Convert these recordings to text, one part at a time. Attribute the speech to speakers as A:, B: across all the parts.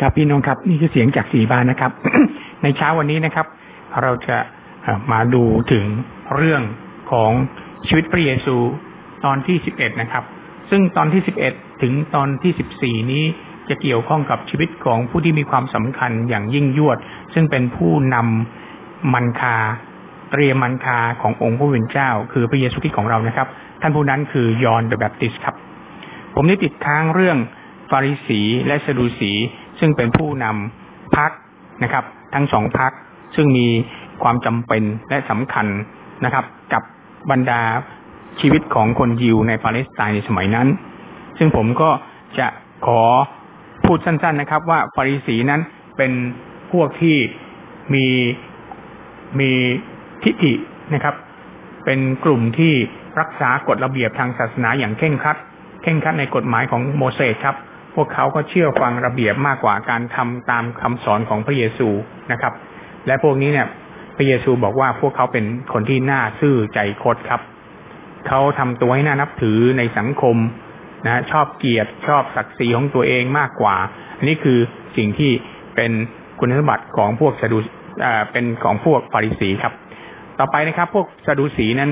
A: ครับพี่น้องครับนี่คือเสียงจากสีบานนะครับ ในเช้าวันนี้นะครับ เราจะมาดูถึงเรื่องของชีวิตพระเยซูตอนที่สิบเอ็ดนะครับ ซึ่งตอนที่สิบเอ็ดถึงตอนที่สิบสี่นี้จะเกี่ยวข้องกับชีวิตของผู้ที่มีความสำคัญอย่างยิ่งยวด ซึ่งเป็นผู้นำมันคา เตรียมมันคาขององค์พระผู้เป็นเจ้า คือพระเยซูคริสต์ของเรานะครับ ท่านผู้นั้นคือยอห์นเดอะแบปติสครับ ผมได้ติดค้างเรื่องฟาริสีและสดูสี ซึ่งเป็นผู้นำพักนะครับ ทั้งสองพักซึ่งมีความจำเป็นและสำคัญนะครับ กับบรรดาชีวิตของคนยิวในปาเลสไตน์ในสมัยนั้น ซึ่งผมก็จะขอพูดสั้น ๆนะครับ ว่าฟาริสีนั้นเป็นพวกที่มีมีทิฏฐินะครับ เป็นกลุ่มที่รักษากฎระเบียบทางศาสนาอย่างเข่งครัดเข่งครัดในกฎหมายของโมเสสครับ พวกเขาก็เชื่อฟังระเบียบมากกว่าการทำตามคำสอนของพระเยซูนะครับ และพวกนี้เนี่ย พระเยซูบอกว่าพวกเขาเป็นคนที่น่าซื่อใจคดครับ เขาทำตัวให้น่านับถือในสังคมนะชอบเกียรติชอบศักดิ์ศรีของตัวเองมากกว่า อันนี้คือสิ่งที่เป็นคุณสมบัติของพวกสะดุเป็นของพวกฟาริสีครับ ต่อไปนะครับ พวกสะดุสีนั้น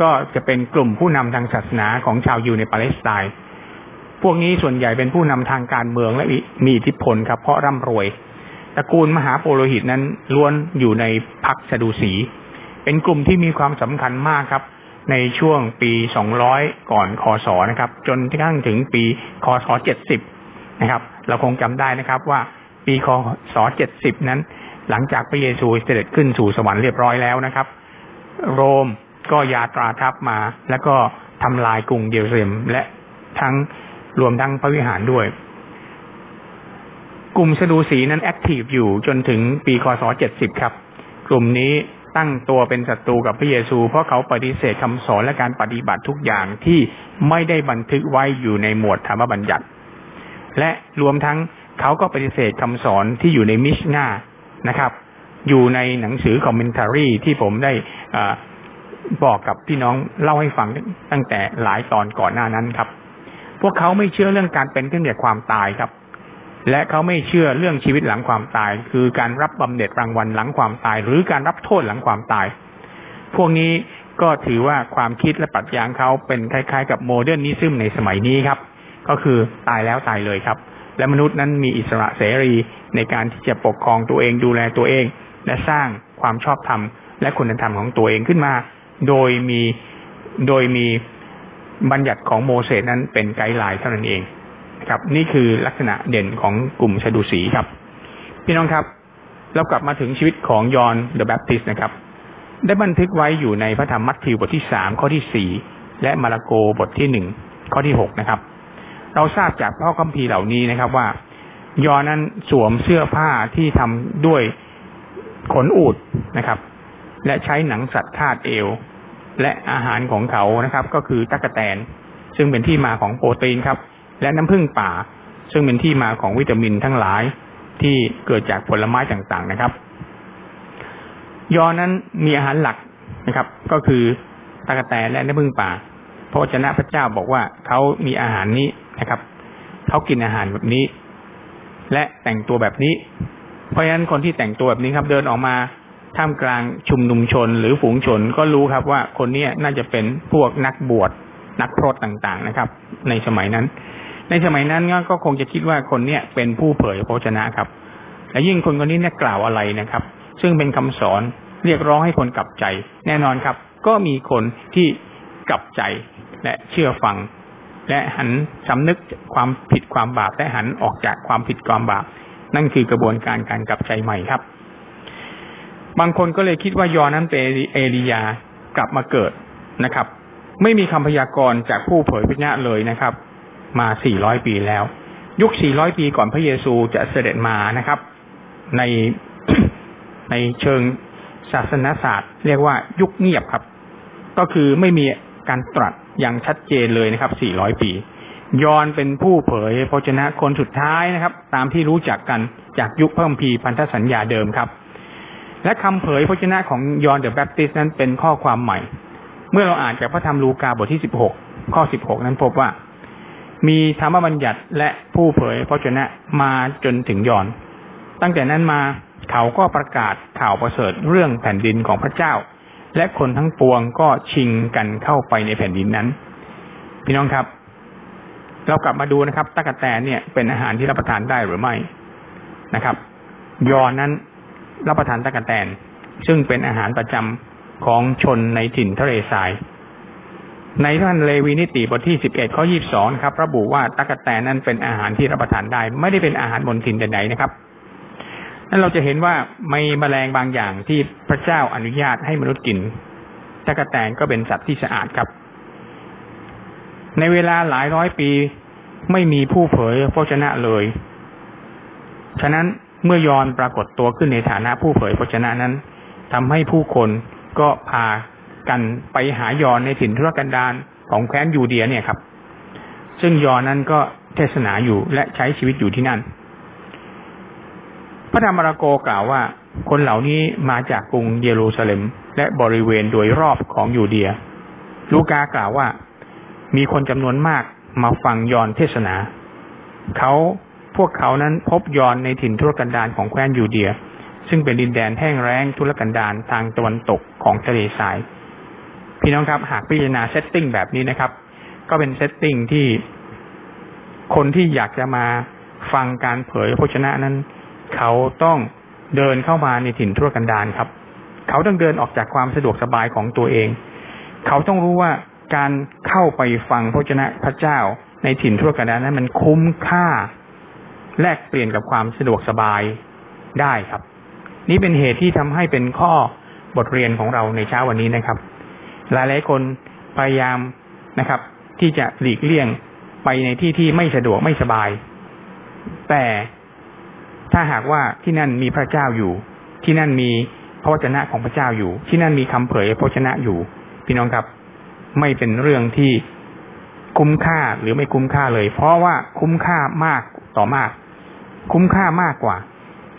A: ก็จะเป็นกลุ่มผู้นำทางศาสนาของชาวยิวในปาเลสไตน์ พวกนี้ส่วนใหญ่เป็นผู้นำทางการเมืองและมีอิทธิพลครับเพราะร่ำรวยตระกูลมหาโปโลหิตนั้นล้วนอยู่ในพรรคสะดูสี เป็นกลุ่มที่มีความสำคัญมากครับ ในช่วงปี 200 ก่อนคศนะครับ จนกระทั่งถึงปีคศ 70 นะครับ เราคงจำได้นะครับว่าปีคศ 70 นั้น หลังจากพระเยซูเสด็จขึ้นสู่สวรรค์เรียบร้อยแล้วนะครับ โรมก็ยาตราทัพมา แล้วก็ทำลายกรุงเยรูซาเล็มและทั้ง รวมทั้งพระวิหารด้วย กลุ่มสดูสีนั้นแอคทีฟอยู่จนถึงปีคศ70ครับ กลุ่มนี้ตั้งตัวเป็นศัตรูกับพระเยซู เพราะเขาปฏิเสธคำสอนและการปฏิบัติทุกอย่างที่ไม่ได้บันทึกไว้อยู่ในหมวดธรรมบัญญัติ และรวมทั้งเขาก็ปฏิเสธคำสอนที่อยู่ในมิชนานะครับ อยู่ในหนังสือคอมเมนต์รีที่ผมได้บอกกับพี่น้องเล่าให้ฟังตั้งแต่หลายตอนก่อนหน้านั้นครับ พวกเขาไม่เชื่อเรื่องการเป็นขึ้นจากความตายครับ และเขาไม่เชื่อเรื่องชีวิตหลังความตาย คือการรับบำเหน็จรางวัลหลังความตาย หรือการรับโทษหลังความตาย พวกนี้ก็ถือว่าความคิดและปรัชญาเขาเป็นคล้ายๆ กับ modernism ในสมัยนี้ครับ ก็คือตายแล้วตายเลยครับ และมนุษย์นั้นมีอิสระเสรีในการที่จะปกครองตัวเองดูแลตัวเอง และสร้างความชอบธรรมและคุณธรรมของตัวเองขึ้นมา โดยมีโดยมี บัญญัติของโมเสสนั้นเป็น guideline เท่านั้นเองครับ นี่คือลักษณะเด่นของกลุ่มสะดูสีครับ พี่น้องครับ เรากลับมาถึงชีวิตของยอนเดอะแบปติสนะครับ ได้บันทึกไว้อยู่ในพระธรรมมัทธิวบทที่สามข้อที่สี่และมาระโกบทที่หนึ่งข้อที่หกนะครับ เราทราบจากพ่อคัมภีร์เหล่านี้นะครับว่ายอนั้นสวมเสื้อผ้าที่ทำด้วยขนอูดนะครับ และใช้หนังสัตว์คาดเอว และอาหารของเขานะครับ ก็คือตั๊กแตน ซึ่งเป็นที่มาของโปรตีนครับ และน้ำผึ้งป่า ซึ่งเป็นที่มาของวิตามินทั้งหลายที่เกิดจากผลไม้ต่างๆนะครับ ยอนั้นมีอาหารหลักนะครับ ก็คือตั๊กแตนและน้ำผึ้งป่าพระเจ้าพระเจ้าบอกว่าเขามีอาหารนี้นะครับเขากินอาหารแบบนี้ และแต่งตัวแบบนี้ เพราะฉะนั้นคนที่แต่งตัวแบบนี้ครับ เดินออกมา ท่ามกลางชุมนุมชนหรือฝูงชนก็รู้ครับว่าคนนี้น่าจะเป็นพวกนักบวชนักพรตต่างๆนะครับ ในสมัยนั้น ในสมัยนั้นก็คงจะคิดว่าคนเนี้ยเป็นผู้เผยพระชนะครับ และยิ่งคนคนนี้เนี่ยกล่าวอะไรนะครับ ซึ่งเป็นคำสอนเรียกร้องให้คนกลับใจ แน่นอนครับ ก็มีคนที่กลับใจและเชื่อฟัง และหันสำนึกความผิดความบาปและหันออกจากความผิดความบาปนั่นคือกระบวนการการกลับใจใหม่ครับ บางคนก็เลยคิดว่ายอนั้นเป็นเอลียากลับมาเกิดนะครับ ไม่มีคำพยากรณ์จากผู้เผยพระญาเลยนะครับ มา 400 ปีแล้ว ยุค 400 ปีก่อนพระเยซูจะเสด็จมานะครับ ในในเชิงศาสนศาสตร์ เรียกว่ายุคเงียบครับ ก็คือไม่มีการตรัสอย่างชัดเจนเลยนะครับ 400 ปี ยอนเป็นผู้เผยพระชนะคนสุดท้ายนะครับ ตามที่รู้จักกันจากยุคเพิ่มพีพันธสัญญาเดิมครับ และคำเผยพระชนะของยอห์นเดอะแบปติสนั้นเป็นข้อความใหม่ เมื่อเราอ่านจากพระธรรมลูกาบทที่สิบหกข้อสิบหกนั้นพบว่า มีธรรมบัญญัติและผู้เผยพระชนะมาจนถึงยอนตั้งแต่นั้นมาเขาก็ประกาศข่าวประเสริฐเรื่องแผ่นดินของพระเจ้า และคนทั้งปวงก็ชิงกันเข้าไปในแผ่นดินนั้น พี่น้องครับ เรากลับมาดูนะครับตะกะแตนเนี่ยเป็นอาหารที่รับประทานได้หรือไม่นะครับ ยอนนั้น รับประทานตะกะแตน ซึ่งเป็นอาหารประจำของชนในถิ่นทะเลทราย ในท่านเลวีนิติบทที่สิบเอ็ดข้อยี่สองครับ ระบุว่าตะกะแตนนั้นเป็นอาหารที่รับประทานได้ ไม่ได้เป็นอาหารบนถิ่นใดๆนะครับนั้นเราจะเห็นว่ามีแมลงบางอย่างที่พระเจ้าอนุญาตให้มนุษย์กินตะกะแตนก็เป็นสัตว์ที่สะอาดครับ ในเวลาหลายร้อยปีไม่มีผู้เผยพระชนะเลย ฉะนั้น เมื่อยอนปรากฏตัวขึ้นในฐานะผู้เผยพระชนะนั้นทำให้ผู้คนก็พากันไปหายอนในถิ่นทุรกันดารของแคว้นยูเดียเนี่ยครับ ซึ่งยอนนั้นก็เทศนาอยู่และใช้ชีวิตอยู่ที่นั่น พระธรรมราโกกล่าวว่า คนเหล่านี้มาจากกรุงเยรูซาเล็ม และบริเวณโดยรอบของยูเดีย ลูกากล่าวว่า มีคนจำนวนมากมาฟังยอห์นเทศนา เขา พวกเขานั้นพบยอห์นในถิ่นทุรกันดารของแคว้นยูเดีย ซึ่งเป็นดินแดนแห้งแล้งทุรกันดารทางตะวันตกของทะเลทราย พี่น้องครับหากพิจารณา setting แบบนี้นะครับ ก็เป็น setting ที่คนที่อยากจะมาฟังการเผยพระวจนะนั้น เขาต้องเดินเข้ามาในถิ่นทุรกันดารครับ เขาต้องเดินออกจากความสะดวกสบายของตัวเอง เขาต้องรู้ว่าการเข้าไปฟังพระเจ้าพระเจ้าในถิ่นทุรกันดารนั้นมันคุ้มค่า แลกเปลี่ยนกับความสะดวกสบายได้ครับ นี่เป็นเหตุที่ทำให้เป็นข้อบทเรียนของเราในเช้าวันนี้นะครับ หลายหลายคนพยายามนะครับ ที่จะหลีกเลี่ยงไปในที่ที่ไม่สะดวกไม่สบาย แต่ถ้าหากว่าที่นั่นมีพระเจ้าอยู่ ที่นั่นมีพระวจนะของพระเจ้าอยู่ ที่นั่นมีคำเผยพระวจนะอยู่ พี่น้องครับ ไม่เป็นเรื่องที่คุ้มค่าหรือไม่คุ้มค่าเลย เพราะว่าคุ้มค่ามาก ต่อมาก คุ้มค่ามากกว่า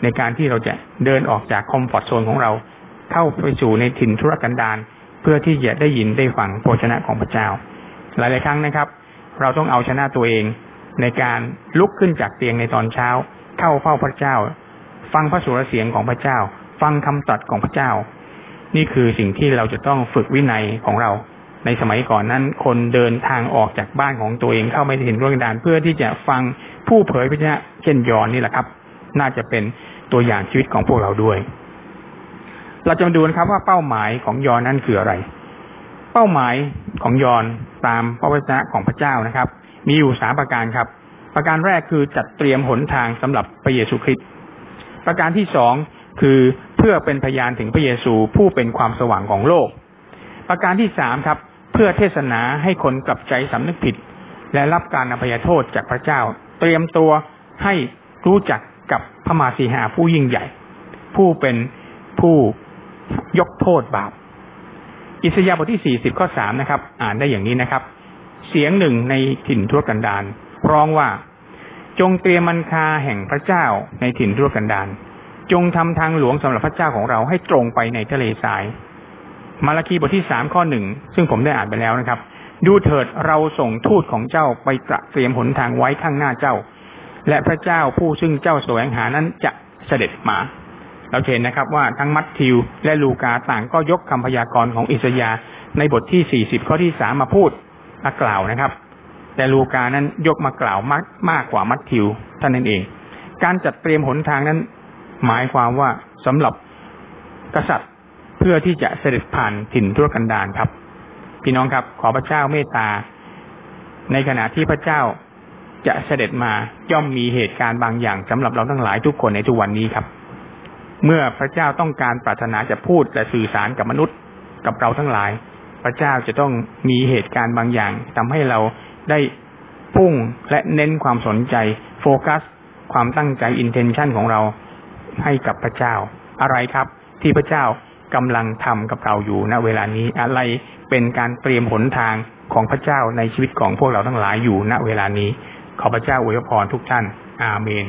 A: ในการที่เราจะเดินออกจากคอมฟอร์ทโซนของเรา เข้าไปสู่ในถิ่นธุรกันดารเพื่อที่จะได้ยินได้ฟังพระวจนะของพระเจ้า หลาย ๆ ครั้งนะครับ เราต้องเอาชนะตัวเอง ในการลุกขึ้นจากเตียงในตอนเช้า เข้าเฝ้าพระเจ้า ฟังพระสุรเสียงของพระเจ้า ฟังคำตรัสของพระเจ้า นี่คือสิ่งที่เราจะต้องฝึกวินัยของเรา ในสมัยก่อนนั้น คนเดินทางออกจากบ้านของตัวเองเข้าไม่เห็นร่วงดานเพื่อที่จะฟังผู้เผยพระเจ้าเช่นยอนนี่แหละครับ น่าจะเป็นตัวอย่างชีวิตของพวกเราด้วย เราจะมาดูนะครับว่าเป้าหมายของยอนนั้นคืออะไร เป้าหมายของยอนตามพระวจนะของพระเจ้านะครับ มีอยู่สามประการครับ ประการแรกคือจัดเตรียมหนทางสำหรับพระเยซูคริสต์ประการที่สองคือเพื่อเป็นพยานถึงพระเยซูผู้เป็นความสว่างของโลก ประการที่สามครับ เพื่อเทศนาให้คนกลับใจสำนึกผิด และรับการอภัยโทษจากพระเจ้า เตรียมตัวให้รู้จักกับพระมาสีหาผู้ยิ่งใหญ่ ผู้เป็นผู้ยกโทษบาป อิสยาห์บทที่สี่สิบข้อสามนะครับ อ่านได้อย่างนี้นะครับ เสียงหนึ่งในถิ่นทั่วกันดารร้องว่า จงเตรียมมันคาแห่งพระเจ้าในถิ่นทั่วกันดารจงทำทางหลวงสำหรับพระเจ้าของเราให้ตรงไปในทะเลทราย มาราคีบทที่สามข้อหนึ่งซึ่งผมได้อ่านไปแล้วนะครับ ดูเถิดเราส่งทูตของเจ้าไปตระเตรียมหนทางไว้ข้างหน้าเจ้า และพระเจ้าผู้ซึ่งเจ้าแสวงหานั้นจะเสด็จมาเราเห็นนะครับว่าทั้งมัทธิวและลูกาต่างก็ยกคำพยากรณ์ของอิสยาในบทที่สี่สิบข้อที่สามมาพูดมากล่าวนะครับ แต่ลูกานั้นยกมากล่าวมากมากกว่ามัทธิวท่านนั่นเอง การจัดเตรียมหนทางนั้น หมายความว่าสำหรับกษัตริย์ พื่อที่จะเสด็จผ่านถิ่นทุรกันดารครับ พี่น้องครับ ขอพระเจ้าเมตตา ในขณะที่พระเจ้าจะเสด็จมาย่อมมีเหตุการณ์บางอย่างสำหรับเราทั้งหลายทุกคนในทุกวันนี้ครับ เมื่อพระเจ้าต้องการปรารถนาจะพูดและสื่อสารกับมนุษย์กับเราทั้งหลาย พระเจ้าจะต้องมีเหตุการณ์บางอย่างทำให้เราได้พุ่งและเน้นความสนใจ โฟกัส ความตั้งใจอินเทนชันของเราให้กับพระเจ้าอะไรครับ ที่พระเจ้า กำลังทำกับเราอยู่ณเวลานี้อะไรเป็นการเตรียมหนทางของพระเจ้าในชีวิตของพวกเราทั้งหลายอยู่ณเวลานี้ ขอพระเจ้าอวยพรทุกท่าน อาเมน